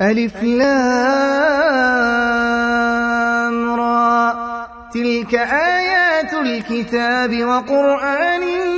ألف لام را. تلك آيات الكتاب وقرآن مبين